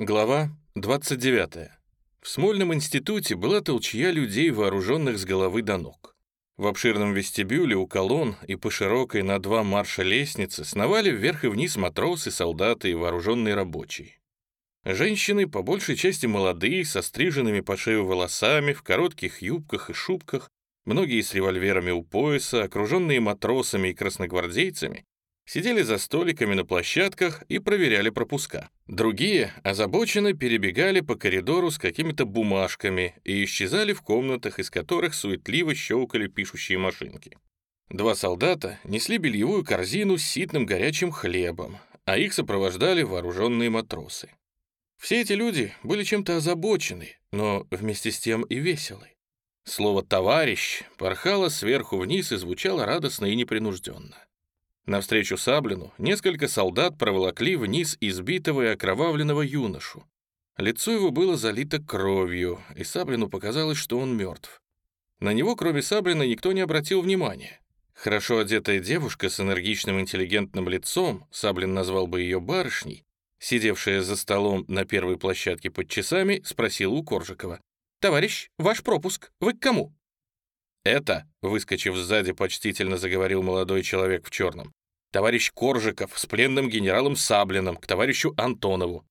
Глава 29. В Смольном институте была толчья людей, вооруженных с головы до ног. В обширном вестибюле у колонн и по широкой на два марша лестнице сновали вверх и вниз матросы, солдаты и вооруженные рабочие. Женщины, по большей части молодые, со стриженными по шею волосами, в коротких юбках и шубках, многие с револьверами у пояса, окруженные матросами и красногвардейцами, сидели за столиками на площадках и проверяли пропуска. Другие озабоченно перебегали по коридору с какими-то бумажками и исчезали в комнатах, из которых суетливо щелкали пишущие машинки. Два солдата несли бельевую корзину с ситным горячим хлебом, а их сопровождали вооруженные матросы. Все эти люди были чем-то озабочены, но вместе с тем и веселы. Слово «товарищ» порхало сверху вниз и звучало радостно и непринужденно. Навстречу Саблину несколько солдат проволокли вниз избитого и окровавленного юношу. Лицо его было залито кровью, и Саблину показалось, что он мертв. На него, кроме Саблина, никто не обратил внимания. Хорошо одетая девушка с энергичным интеллигентным лицом, Саблин назвал бы ее барышней, сидевшая за столом на первой площадке под часами, спросила у Коржикова. «Товарищ, ваш пропуск. Вы к кому?» «Это», — выскочив сзади, почтительно заговорил молодой человек в черном, товарищ Коржиков с пленным генералом Саблиным к товарищу Антонову.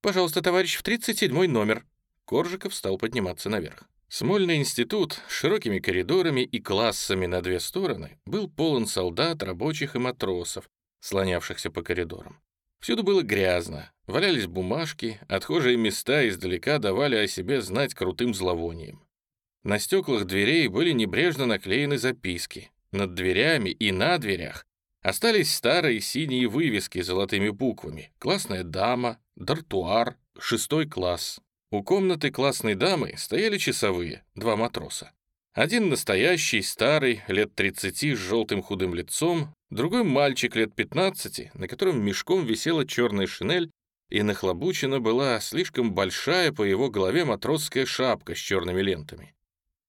«Пожалуйста, товарищ, в 37 номер». Коржиков стал подниматься наверх. Смольный институт с широкими коридорами и классами на две стороны был полон солдат, рабочих и матросов, слонявшихся по коридорам. Всюду было грязно, валялись бумажки, отхожие места издалека давали о себе знать крутым зловонием. На стеклах дверей были небрежно наклеены записки. Над дверями и на дверях Остались старые синие вывески с золотыми буквами. Классная дама, дартуар, шестой класс. У комнаты классной дамы стояли часовые, два матроса. Один настоящий, старый, лет 30 с желтым худым лицом, другой мальчик лет 15, на котором мешком висела черная шинель и нахлобучена была слишком большая по его голове матросская шапка с черными лентами.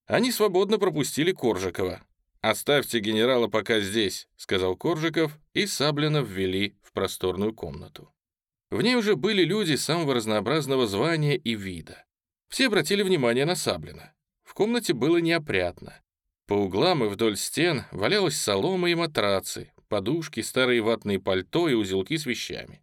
Они свободно пропустили Коржикова, «Оставьте генерала пока здесь», — сказал Коржиков, и Саблина ввели в просторную комнату. В ней уже были люди самого разнообразного звания и вида. Все обратили внимание на Саблина. В комнате было неопрятно. По углам и вдоль стен валялась солома и матрацы, подушки, старые ватные пальто и узелки с вещами.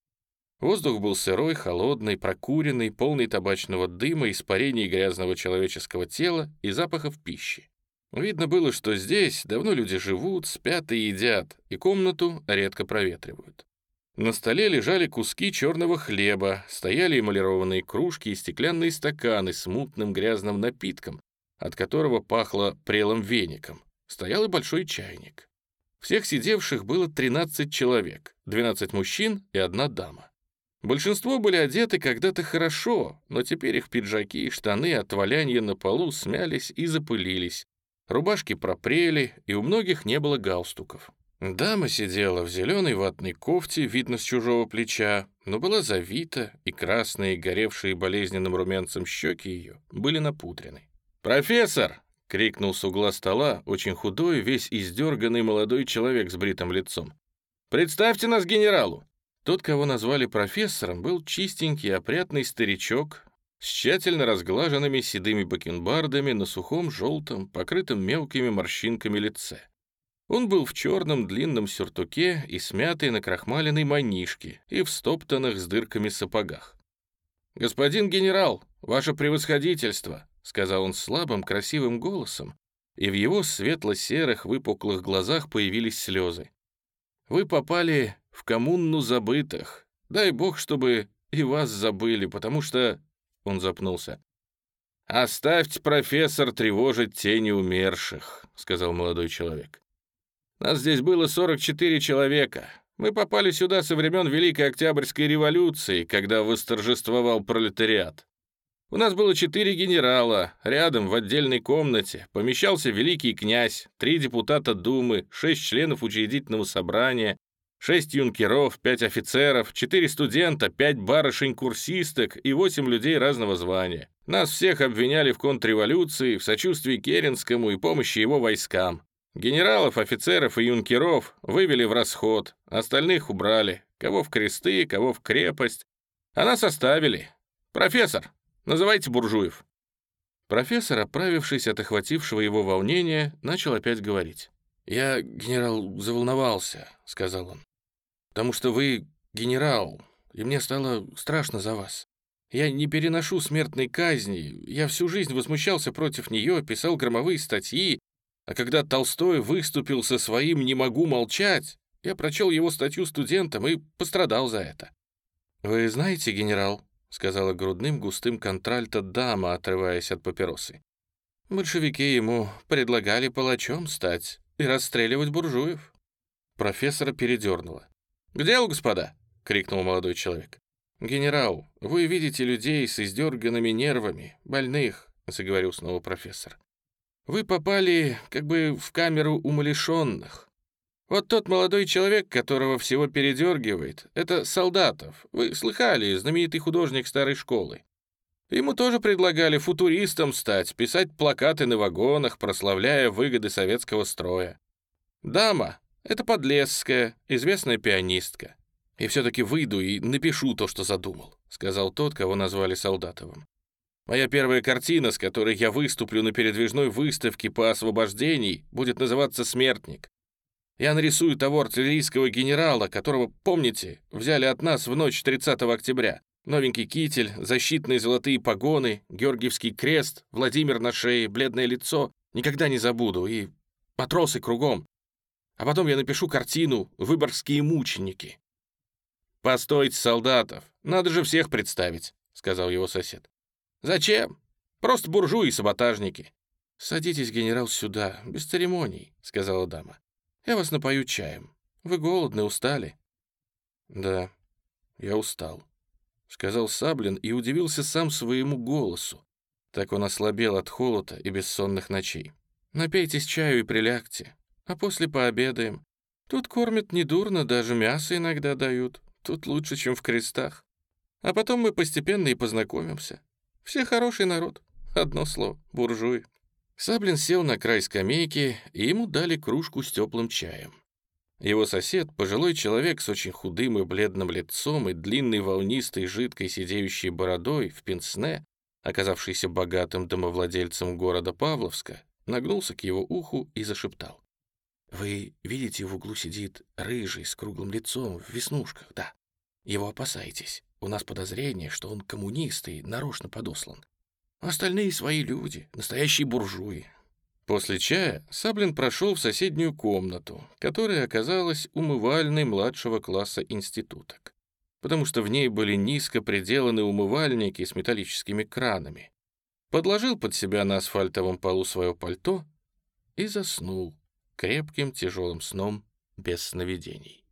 Воздух был сырой, холодный, прокуренный, полный табачного дыма, испарений грязного человеческого тела и запахов пищи. Видно было, что здесь давно люди живут, спят и едят, и комнату редко проветривают. На столе лежали куски черного хлеба, стояли эмалированные кружки и стеклянные стаканы с мутным грязным напитком, от которого пахло прелым веником. Стоял и большой чайник. Всех сидевших было 13 человек, 12 мужчин и одна дама. Большинство были одеты когда-то хорошо, но теперь их пиджаки и штаны от валяния на полу смялись и запылились, Рубашки пропрели, и у многих не было галстуков. Дама сидела в зеленой ватной кофте, видно с чужого плеча, но была завита, и красные, горевшие болезненным румянцем щеки ее были напудрены. «Профессор!» — крикнул с угла стола очень худой, весь издерганный молодой человек с бритым лицом. «Представьте нас генералу!» Тот, кого назвали профессором, был чистенький, опрятный старичок, с тщательно разглаженными седыми бакенбардами на сухом желтом, покрытом мелкими морщинками лице. Он был в черном длинном сюртуке и смятой накрахмаленной манишке и в стоптанных с дырками сапогах. «Господин генерал, ваше превосходительство!» — сказал он слабым, красивым голосом, и в его светло-серых выпуклых глазах появились слезы. «Вы попали в коммуну забытых. Дай бог, чтобы и вас забыли, потому что он запнулся. «Оставьте, профессор, тревожить тени умерших», — сказал молодой человек. «Нас здесь было 44 человека. Мы попали сюда со времен Великой Октябрьской революции, когда восторжествовал пролетариат. У нас было четыре генерала, рядом в отдельной комнате помещался великий князь, три депутата Думы, шесть членов учредительного собрания, Шесть юнкеров, пять офицеров, четыре студента, пять барышень-курсисток и восемь людей разного звания. Нас всех обвиняли в контрреволюции, в сочувствии Керенскому и помощи его войскам. Генералов, офицеров и юнкеров вывели в расход, остальных убрали, кого в кресты, кого в крепость. А нас оставили. «Профессор, называйте буржуев». Профессор, оправившись от охватившего его волнения, начал опять говорить. «Я, генерал, заволновался», — сказал он, «потому что вы генерал, и мне стало страшно за вас. Я не переношу смертной казни, я всю жизнь возмущался против нее, писал громовые статьи, а когда Толстой выступил со своим «не могу молчать», я прочел его статью студентам и пострадал за это. «Вы знаете, генерал», — сказала грудным густым контральто дама, отрываясь от папиросы, «большевики ему предлагали палачом стать и расстреливать буржуев». Профессора передернуло. «К делу, господа!» — крикнул молодой человек. «Генерал, вы видите людей с издерганными нервами, больных», — заговорил снова профессор. «Вы попали как бы в камеру умалишенных. Вот тот молодой человек, которого всего передергивает, это Солдатов. Вы слыхали, знаменитый художник старой школы. Ему тоже предлагали футуристом стать, писать плакаты на вагонах, прославляя выгоды советского строя. Дама — это Подлесская, известная пианистка. И все-таки выйду и напишу то, что задумал», — сказал тот, кого назвали Солдатовым. «Моя первая картина, с которой я выступлю на передвижной выставке по освобождении, будет называться «Смертник». Я нарисую того артиллерийского генерала, которого, помните, взяли от нас в ночь 30 октября. Новенький китель, защитные золотые погоны, Георгиевский крест, Владимир на шее, бледное лицо. Никогда не забуду. И матросы кругом. А потом я напишу картину «Выборгские мученики». «Постойте, солдатов, надо же всех представить», — сказал его сосед. «Зачем? Просто буржуи и саботажники». «Садитесь, генерал, сюда, без церемоний», — сказала дама. «Я вас напою чаем. Вы голодны, устали?» «Да, я устал», — сказал Саблин и удивился сам своему голосу. Так он ослабел от холода и бессонных ночей. «Напейтесь чаю и прилягте, а после пообедаем. Тут кормят недурно, даже мясо иногда дают. Тут лучше, чем в крестах. А потом мы постепенно и познакомимся. Все хороший народ. Одно слово — буржуи». Саблин сел на край скамейки, и ему дали кружку с теплым чаем. Его сосед, пожилой человек с очень худым и бледным лицом и длинной волнистой жидкой сидеющей бородой в пенсне, оказавшийся богатым домовладельцем города Павловска, нагнулся к его уху и зашептал. Вы видите, в углу сидит рыжий с круглым лицом в веснушках, да. Его опасайтесь. У нас подозрение, что он коммунист и нарочно подослан. Остальные свои люди, настоящие буржуи. После чая Саблин прошел в соседнюю комнату, которая оказалась умывальной младшего класса институток, потому что в ней были низко приделаны умывальники с металлическими кранами. Подложил под себя на асфальтовом полу свое пальто и заснул крепким тяжелым сном без сновидений.